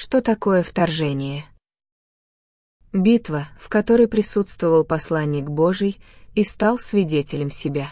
Что такое вторжение? Битва, в которой присутствовал посланник Божий и стал свидетелем себя.